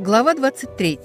Глава 23.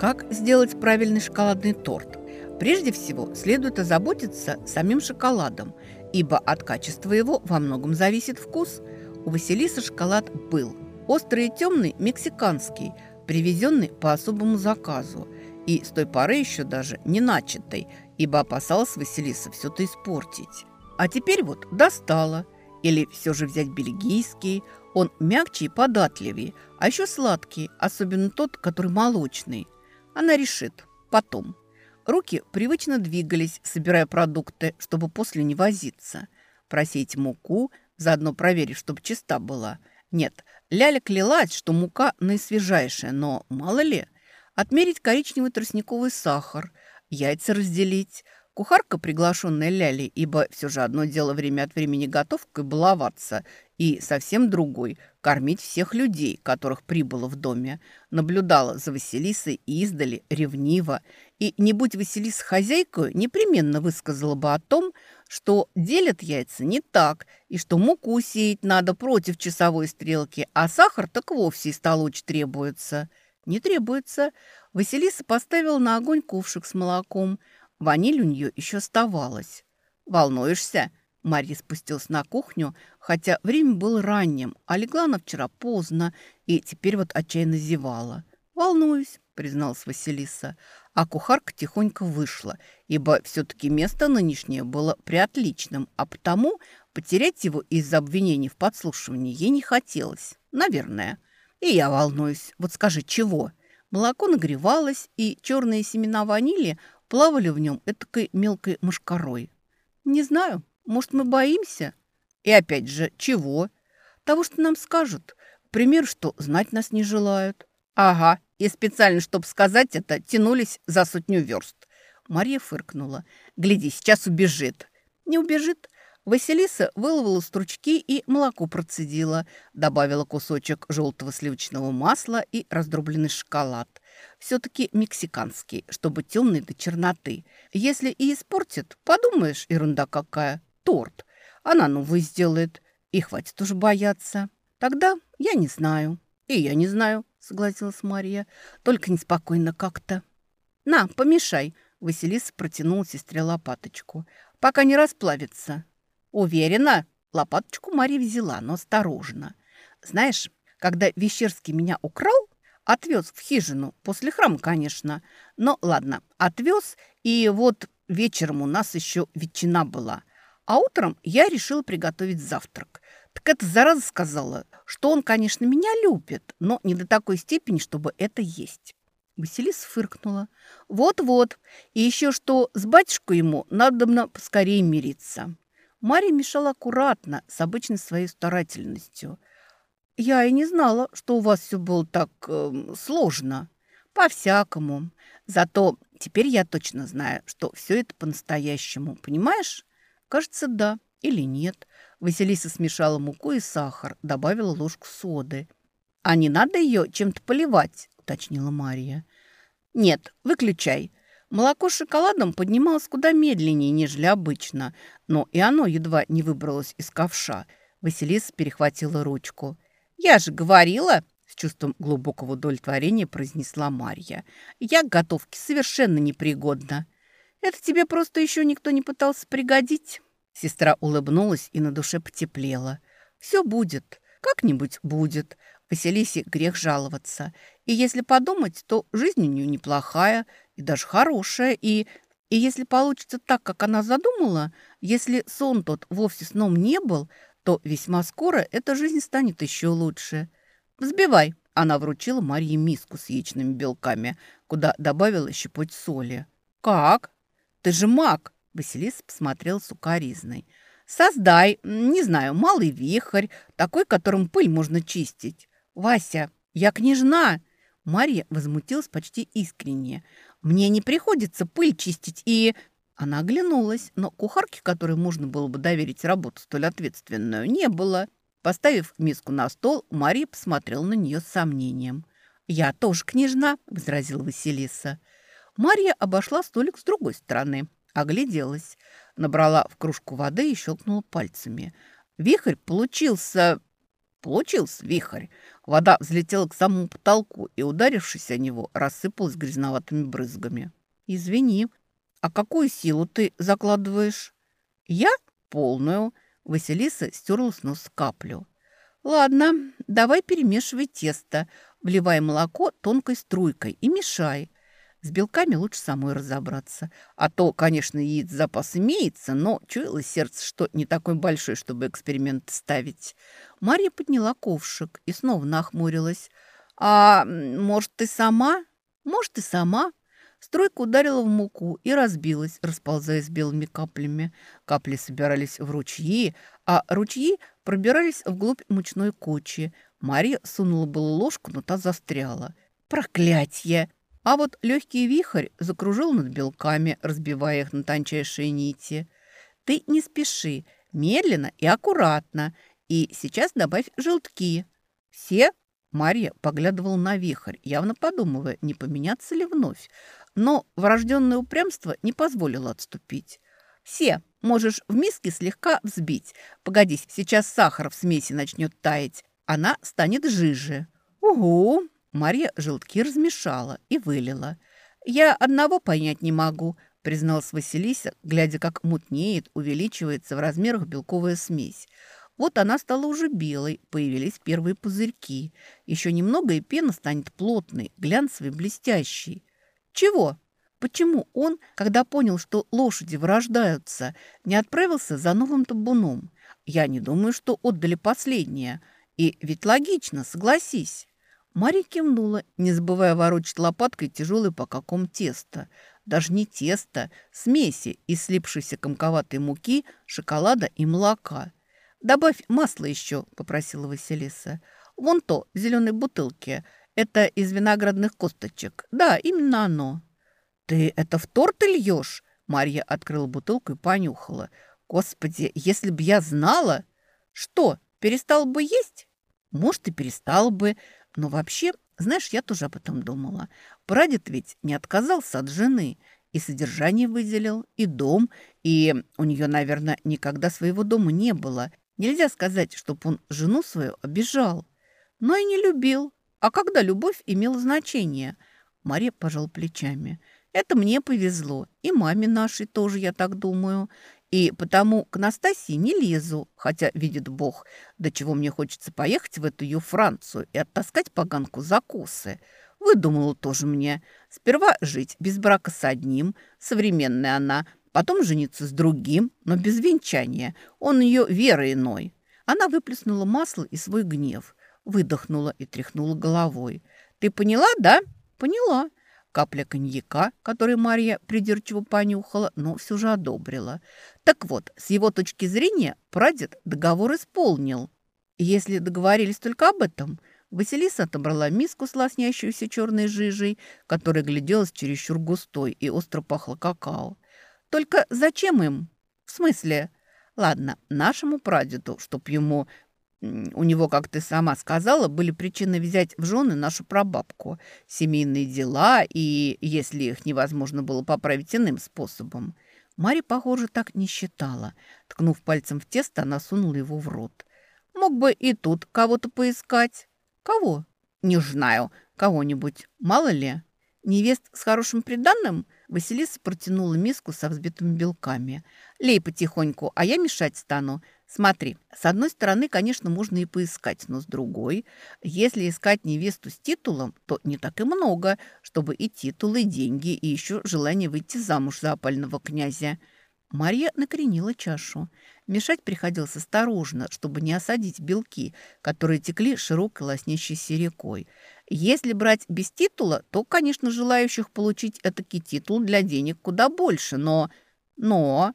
Как сделать правильный шоколадный торт? Прежде всего, следует озаботиться самим шоколадом, ибо от качества его во многом зависит вкус. У Василисы шоколад был. Острый и темный – мексиканский, привезенный по особому заказу. И с той поры еще даже не начатый, ибо опасалась Василиса все-то испортить. А теперь вот достала – или все же взять бельгийский? Он мягче и податливее, а еще сладкий, особенно тот, который молочный. Она решит. Потом. Руки привычно двигались, собирая продукты, чтобы после не возиться. Просеять муку, заодно проверить, чтобы чиста была. Нет, Ляля клялась, что мука наисвежайшая, но мало ли. Отмерить коричневый тростниковый сахар, яйца разделить – Кухарка, приглашенная Ляли, ибо все же одно дело время от времени готовкой баловаться, и совсем другой – кормить всех людей, которых прибыло в доме, наблюдала за Василисой издали ревниво, и, не будь Василиса хозяйкой, непременно высказала бы о том, что делят яйца не так, и что муку сеять надо против часовой стрелки, а сахар так вовсе из требуется. Не требуется. Василиса поставила на огонь ковшик с молоком – Ваниль у нее еще оставалось. «Волнуешься?» Марья спустилась на кухню, хотя время было ранним, а легла она вчера поздно и теперь вот отчаянно зевала. «Волнуюсь», — призналась Василиса, а кухарка тихонько вышла, ибо все-таки место нынешнее было приотличным, а потому потерять его из-за обвинений в подслушивании ей не хотелось. Наверное. И я волнуюсь. Вот скажи, чего? Молоко нагревалось, и черные семена ванили плавали в нем этакой мелкой мошкарой. Не знаю, может, мы боимся? И опять же, чего? Того, что нам скажут. Пример, что знать нас не желают. Ага, и специально, чтобы сказать это, тянулись за сотню верст. Марья фыркнула. Гляди, сейчас убежит. Не убежит. Василиса выловила стручки и молоко процедила, добавила кусочек желтого сливочного масла и раздробленный шоколад. Все-таки мексиканский, чтобы темный до черноты. Если и испортит, подумаешь, ерунда какая, торт. Она новый сделает, и хватит уже бояться. Тогда я не знаю. И я не знаю, согласилась Мария, только неспокойно как-то. На, помешай. Василиса протянула сестре лопаточку. Пока не расплавится. «Уверена?» Лопаточку Мария взяла, но осторожно. «Знаешь, когда Вещерский меня украл, отвез в хижину, после храма, конечно. Но ладно, отвез, и вот вечером у нас еще ветчина была. А утром я решила приготовить завтрак. Так эта зараза сказала, что он, конечно, меня любит, но не до такой степени, чтобы это есть». Василиса фыркнула. «Вот-вот. И еще что с батюшкой ему надо поскорее мириться». Мария мешала аккуратно, с обычной своей старательностью. «Я и не знала, что у вас все было так э, сложно. По-всякому. Зато теперь я точно знаю, что все это по-настоящему. Понимаешь? Кажется, да или нет». Василиса смешала муку и сахар, добавила ложку соды. «А не надо ее чем-то поливать?» – уточнила Мария. «Нет, выключай. Молоко с шоколадом поднималось куда медленнее, нежели обычно, но и оно едва не выбралось из ковша. Василиса перехватила ручку. «Я же говорила!» – с чувством глубокого удовлетворения произнесла Марья. «Я к готовке совершенно непригодна. Это тебе просто еще никто не пытался пригодить?» Сестра улыбнулась и на душе потеплела. «Все будет. Как-нибудь будет. Василисе грех жаловаться. И если подумать, то жизнь у нее неплохая и даже хорошая. И, и если получится так, как она задумала, если сон тот вовсе сном не был, то весьма скоро эта жизнь станет еще лучше. «Взбивай!» – она вручила Марье миску с яичными белками, куда добавила щепоть соли. «Как? Ты же маг!» – Василиса посмотрел сукоризной. «Создай, не знаю, малый вихрь, такой, которым пыль можно чистить. «Вася, я княжна!» Марья возмутилась почти искренне. «Мне не приходится пыль чистить и...» Она оглянулась, но кухарки, которой можно было бы доверить работу столь ответственную, не было. Поставив миску на стол, Мария посмотрела на нее с сомнением. «Я тоже княжна», — возразила Василиса. Марья обошла столик с другой стороны, огляделась, набрала в кружку воды и щелкнула пальцами. Вихрь получился Получился вихрь. Вода взлетела к самому потолку и, ударившись о него, рассыпалась грязноватыми брызгами. «Извини, а какую силу ты закладываешь?» «Я? Полную». Василиса стерла с носа каплю. «Ладно, давай перемешивай тесто. Вливай молоко тонкой струйкой и мешай. С белками лучше самой разобраться. А то, конечно, яиц запас имеется, но чуяло сердце, что не такой большой, чтобы эксперимент ставить. Марья подняла ковшик и снова нахмурилась. «А может, ты сама?» «Может, и сама». Стройка ударила в муку и разбилась, расползаясь белыми каплями. Капли собирались в ручьи, а ручьи пробирались вглубь мучной кочи. Мария сунула было ложку, но та застряла. «Проклятье!» А вот легкий вихрь закружил над белками, разбивая их на тончайшие нити. «Ты не спеши, медленно и аккуратно. И сейчас добавь желтки». «Все?» Марья поглядывала на вихрь, явно подумывая, не поменяться ли вновь. Но врожденное упрямство не позволило отступить. «Все. Можешь в миске слегка взбить. Погоди, сейчас сахар в смеси начнет таять. Она станет жиже». «Угу!» Марья желтки размешала и вылила. «Я одного понять не могу», – призналась Василиса, глядя, как мутнеет, увеличивается в размерах белковая смесь. Вот она стала уже белой, появились первые пузырьки. Еще немного, и пена станет плотной, глянцевой, блестящей. Чего? Почему он, когда понял, что лошади вырождаются, не отправился за новым табуном? Я не думаю, что отдали последнее. И ведь логично, согласись. Мария кивнула, не забывая ворочать лопаткой тяжелый по каком тесто. Даже не тесто, смеси из слипшейся комковатой муки, шоколада и молока. «Добавь масло еще», — попросила Василиса. «Вон то, в зеленой бутылке. Это из виноградных косточек. Да, именно оно». «Ты это в торт льешь?» Марья открыла бутылку и понюхала. «Господи, если б я знала...» «Что, перестал бы есть?» «Может, и перестал бы, но вообще, знаешь, я тоже об этом думала. Прадед ведь не отказался от жены. И содержание выделил, и дом, и у нее, наверное, никогда своего дома не было. Нельзя сказать, чтобы он жену свою обижал. Но и не любил. А когда любовь имела значение? Мария пожал плечами. Это мне повезло. И маме нашей тоже, я так думаю. И потому к Настасии не лезу, хотя, видит Бог, до чего мне хочется поехать в эту ее Францию и оттаскать поганку за косы. Выдумала тоже мне. Сперва жить без брака с одним, современная она, потом жениться с другим, но без венчания. Он ее верой иной. Она выплеснула масло и свой гнев, выдохнула и тряхнула головой. «Ты поняла, да?» «Поняла капля коньяка, который Марья придирчиво понюхала, но все же одобрила. Так вот, с его точки зрения, прадед договор исполнил. Если договорились только об этом, Василиса отобрала миску с лоснящейся черной жижей, которая гляделась чересчур густой и остро пахла какао. Только зачем им? В смысле? Ладно, нашему прадеду, чтоб ему у него, как ты сама сказала, были причины взять в жены нашу прабабку. Семейные дела, и если их невозможно было поправить иным способом. Мари, похоже, так не считала. Ткнув пальцем в тесто, она сунула его в рот. Мог бы и тут кого-то поискать. Кого? Не знаю. Кого-нибудь. Мало ли. Невест с хорошим приданным – Василиса протянула миску со взбитыми белками. «Лей потихоньку, а я мешать стану. Смотри, с одной стороны, конечно, можно и поискать, но с другой, если искать невесту с титулом, то не так и много, чтобы и титул, и деньги, и еще желание выйти замуж за опального князя». Марья накренила чашу. Мешать приходилось осторожно, чтобы не осадить белки, которые текли широкой лоснящейся рекой. Если брать без титула, то, конечно, желающих получить этакий титул для денег куда больше, но... Но...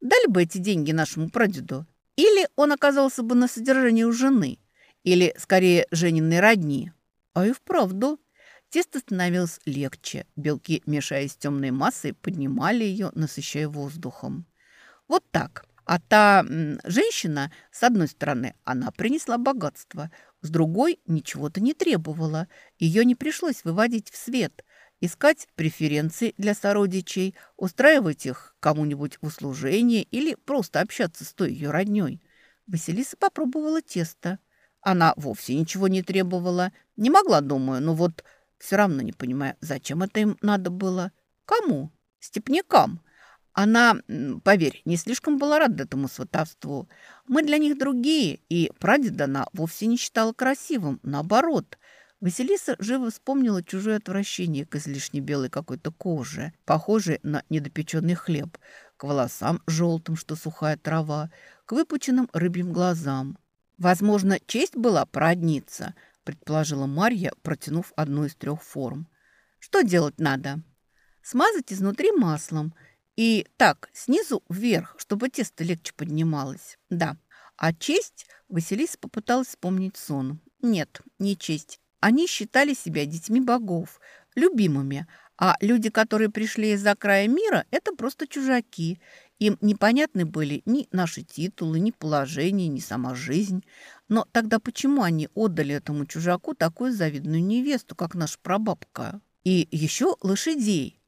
Дали бы эти деньги нашему прадеду. Или он оказался бы на содержании у жены. Или, скорее, Жениной родни. А и вправду. Тесто становилось легче. Белки, мешаясь с темной массой, поднимали ее, насыщая воздухом. Вот так. А та женщина, с одной стороны, она принесла богатство, с другой ничего-то не требовала. Ее не пришлось выводить в свет, искать преференции для сородичей, устраивать их кому-нибудь в услужение или просто общаться с той ее родней. Василиса попробовала тесто. Она вовсе ничего не требовала. Не могла, думаю, но вот все равно не понимаю, зачем это им надо было. Кому? Степнякам. Она, поверь, не слишком была рада этому сватовству. Мы для них другие, и прадеда она вовсе не считала красивым. Наоборот, Василиса живо вспомнила чужое отвращение к излишне белой какой-то коже, похожей на недопеченный хлеб, к волосам желтым, что сухая трава, к выпученным рыбьим глазам. «Возможно, честь была породниться», – предположила Марья, протянув одну из трех форм. «Что делать надо?» «Смазать изнутри маслом – и так, снизу вверх, чтобы тесто легче поднималось. Да. А честь Василиса попыталась вспомнить сон. Нет, не честь. Они считали себя детьми богов, любимыми, а люди, которые пришли из-за края мира, это просто чужаки. Им непонятны были ни наши титулы, ни положение, ни сама жизнь. Но тогда почему они отдали этому чужаку такую завидную невесту, как наша прабабка? И еще лошадей.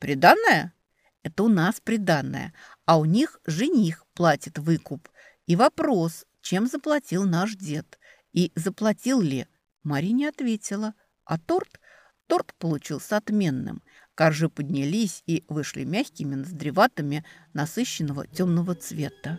Приданная? Это у нас приданное, а у них жених платит выкуп. И вопрос, чем заплатил наш дед? И заплатил ли? Мари не ответила. А торт? Торт получился отменным. Коржи поднялись и вышли мягкими, ноздреватыми, насыщенного темного цвета.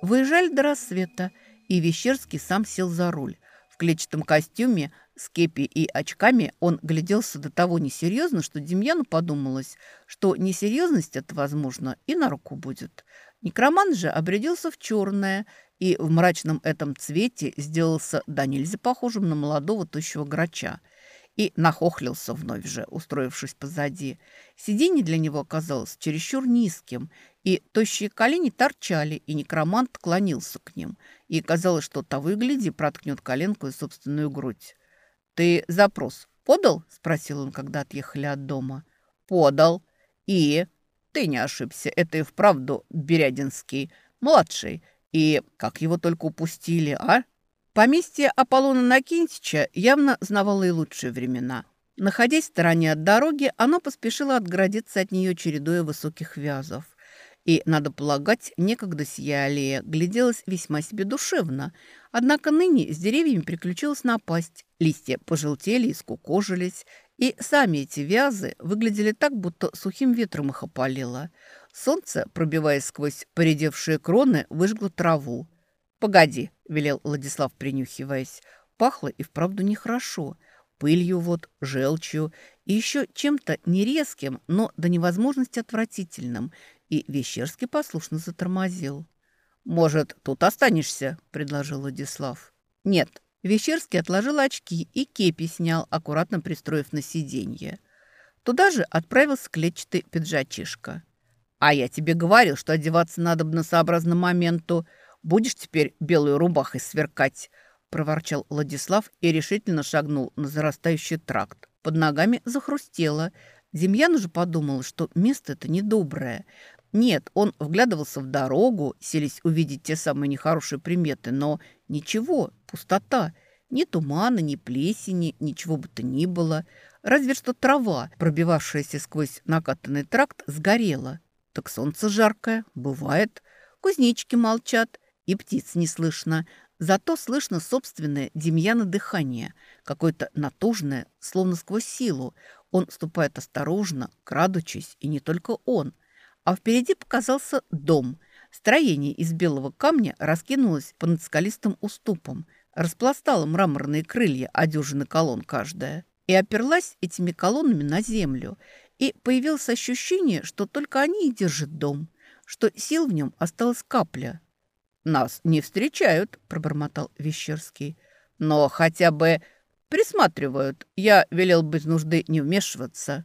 Выезжали до рассвета, и Вещерский сам сел за руль. В клетчатом костюме, с кепи и очками он гляделся до того несерьезно, что Демьяну подумалось, что несерьезность это, возможно, и на руку будет. Некроман же обрядился в черное и в мрачном этом цвете сделался да нельзя похожим на молодого тощего грача – и нахохлился вновь же, устроившись позади. Сиденье для него оказалось чересчур низким, и тощие колени торчали, и некромант клонился к ним, и казалось, что того и гляди проткнет коленку и собственную грудь. «Ты запрос подал?» – спросил он, когда отъехали от дома. «Подал. И?» «Ты не ошибся, это и вправду Берядинский, младший. И как его только упустили, а?» Поместье Аполлона Накинтича явно знавало и лучшие времена. Находясь в стороне от дороги, оно поспешило отгородиться от нее чередой высоких вязов. И, надо полагать, некогда сия аллея гляделась весьма себе душевно. Однако ныне с деревьями приключилась напасть. Листья пожелтели и скукожились, и сами эти вязы выглядели так, будто сухим ветром их опалило. Солнце, пробиваясь сквозь поредевшие кроны, выжгло траву. «Погоди», — велел Владислав, принюхиваясь. Пахло и вправду нехорошо. Пылью вот, желчью и еще чем-то нерезким, но до невозможности отвратительным. И Вещерский послушно затормозил. «Может, тут останешься?» – предложил Владислав. «Нет». Вещерский отложил очки и кепи снял, аккуратно пристроив на сиденье. Туда же отправился клетчатый пиджачишка. «А я тебе говорил, что одеваться надо бы на сообразно моменту», Будешь теперь белую рубахой сверкать?» – проворчал Владислав и решительно шагнул на зарастающий тракт. Под ногами захрустело. Демьян уже подумал, что место это недоброе. Нет, он вглядывался в дорогу, селись увидеть те самые нехорошие приметы, но ничего, пустота. Ни тумана, ни плесени, ничего бы то ни было. Разве что трава, пробивавшаяся сквозь накатанный тракт, сгорела. Так солнце жаркое, бывает. Кузнечики молчат и птиц не слышно. Зато слышно собственное Демьяна дыхание, какое-то натужное, словно сквозь силу. Он ступает осторожно, крадучись, и не только он. А впереди показался дом. Строение из белого камня раскинулось по над уступом, распластало мраморные крылья, одежины колонн каждая, и оперлась этими колоннами на землю. И появилось ощущение, что только они и держат дом, что сил в нем осталась капля – «Нас не встречают», – пробормотал Вещерский. «Но хотя бы присматривают. Я велел без нужды не вмешиваться».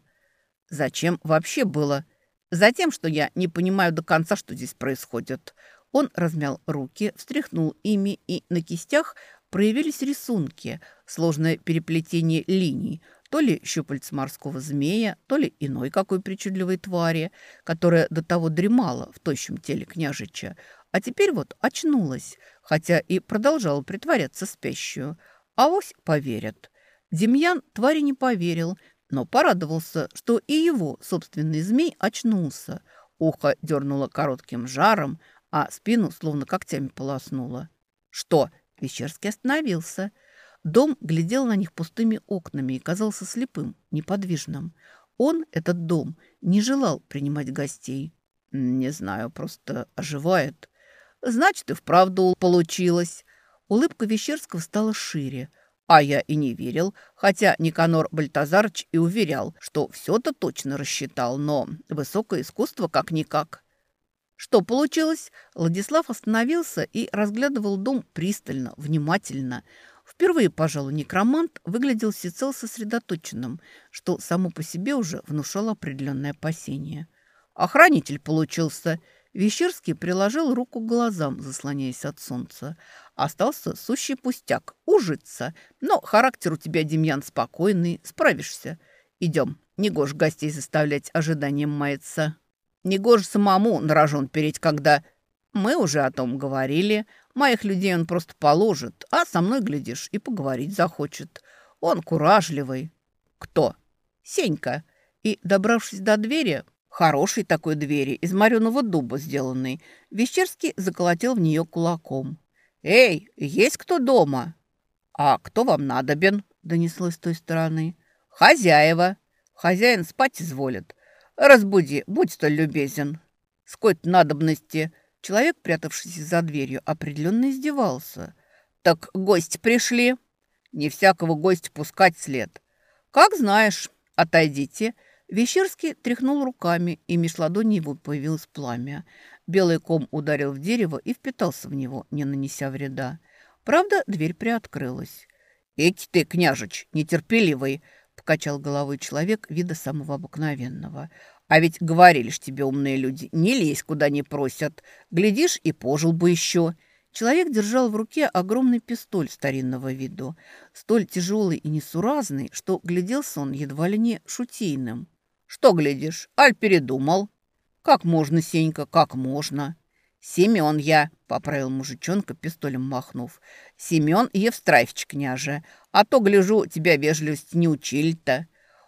«Зачем вообще было?» «Затем, что я не понимаю до конца, что здесь происходит». Он размял руки, встряхнул ими, и на кистях проявились рисунки, сложное переплетение линий, то ли щупальц морского змея, то ли иной какой причудливой твари, которая до того дремала в тощем теле княжича, а теперь вот очнулась, хотя и продолжала притворяться спящую. А вось поверят. Демьян твари не поверил, но порадовался, что и его собственный змей очнулся. Ухо дернуло коротким жаром, а спину словно когтями полоснуло. «Что?» – Пещерский остановился – Дом глядел на них пустыми окнами и казался слепым, неподвижным. Он, этот дом, не желал принимать гостей. Не знаю, просто оживает. Значит, и вправду получилось. Улыбка Вещерского стала шире. А я и не верил, хотя Никанор Бальтазарыч и уверял, что все-то точно рассчитал, но высокое искусство как-никак. Что получилось? Владислав остановился и разглядывал дом пристально, внимательно – Впервые, пожалуй, некромант выглядел всецело сосредоточенным, что само по себе уже внушало определенное опасение. Охранитель получился. Вещерский приложил руку к глазам, заслоняясь от солнца. Остался сущий пустяк – ужиться. Но характер у тебя, Демьян, спокойный, справишься. Идем, негоже гостей заставлять ожиданием маяться. Негоже самому на рожон переть, когда... Мы уже о том говорили – Моих людей он просто положит, а со мной, глядишь, и поговорить захочет. Он куражливый. Кто? Сенька. И, добравшись до двери, хорошей такой двери, из мореного дуба сделанной, Вещерский заколотил в нее кулаком. «Эй, есть кто дома?» «А кто вам надобен?» — донеслось с той стороны. «Хозяева. Хозяин спать изволит. Разбуди, будь столь любезен». «С надобности?» Человек, прятавшийся за дверью, определенно издевался. «Так гости пришли?» «Не всякого гостя пускать след». «Как знаешь, отойдите». Вещерский тряхнул руками, и меж ладоней его появилось пламя. Белый ком ударил в дерево и впитался в него, не нанеся вреда. Правда, дверь приоткрылась. «Эки ты, княжич, нетерпеливый!» — покачал головой человек вида самого обыкновенного. А ведь говорили ж тебе умные люди, не лезь, куда не просят. Глядишь, и пожил бы еще. Человек держал в руке огромный пистоль старинного виду, столь тяжелый и несуразный, что гляделся он едва ли не шутейным. «Что глядишь? Аль передумал?» «Как можно, Сенька, как можно?» «Семен я», — поправил мужичонка, пистолем махнув. «Семен Евстраевич, княже. А то, гляжу, тебя вежливость не учили-то».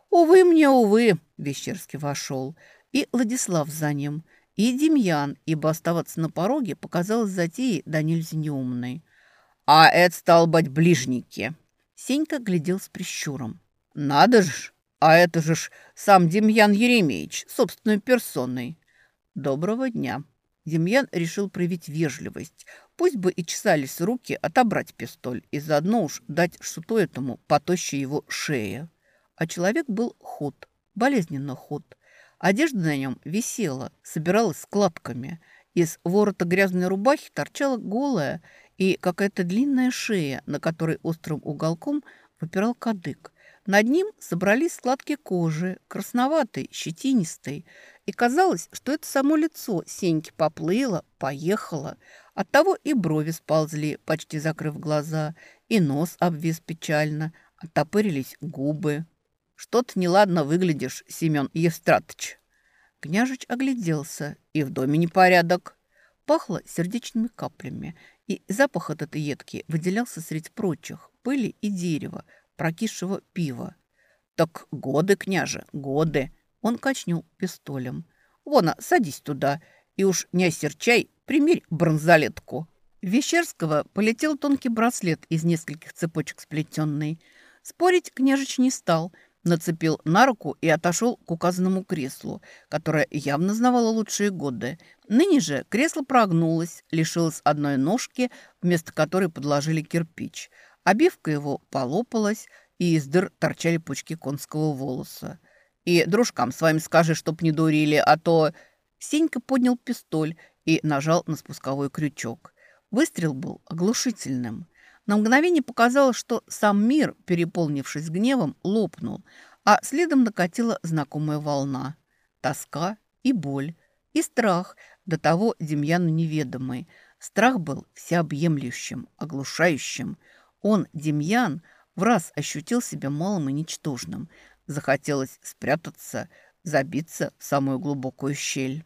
«Увы мне, увы», Вещерский вошел, и Владислав за ним, и Демьян, ибо оставаться на пороге показалось затеей да нельзя неумной. «А это, стал быть, ближники!» Сенька глядел с прищуром. «Надо ж! А это же ж сам Демьян Еремеевич, собственной персоной!» «Доброго дня!» Демьян решил проявить вежливость. Пусть бы и чесались руки отобрать пистоль и заодно уж дать что-то этому по его шее. А человек был худ, болезненно худ. Одежда на нем висела, собиралась складками. Из ворота грязной рубахи торчала голая и какая-то длинная шея, на которой острым уголком выпирал кадык. Над ним собрались складки кожи, красноватой, щетинистой, и казалось, что это само лицо Сеньки поплыло, поехало. Оттого и брови сползли, почти закрыв глаза, и нос обвис печально, оттопырились губы. «Что-то неладно выглядишь, Семен Евстратыч». Княжич огляделся, и в доме непорядок. Пахло сердечными каплями, и запах этот едкий выделялся среди прочих пыли и дерева, прокисшего пива. «Так годы, княже, годы!» Он качнул пистолем. «Вон, садись туда, и уж не осерчай, примерь бронзалетку». Вещерского полетел тонкий браслет из нескольких цепочек сплетенный. Спорить княжич не стал – нацепил на руку и отошел к указанному креслу, которое явно знавало лучшие годы. Ныне же кресло прогнулось, лишилось одной ножки, вместо которой подложили кирпич. Обивка его полопалась, и из дыр торчали пучки конского волоса. «И дружкам с вами скажи, чтоб не дурили, а то...» Сенька поднял пистоль и нажал на спусковой крючок. Выстрел был оглушительным. На мгновение показалось, что сам мир, переполнившись гневом, лопнул, а следом накатила знакомая волна. Тоска и боль, и страх, до того Демьяну неведомый. Страх был всеобъемлющим, оглушающим. Он, Демьян, в раз ощутил себя малым и ничтожным. Захотелось спрятаться, забиться в самую глубокую щель.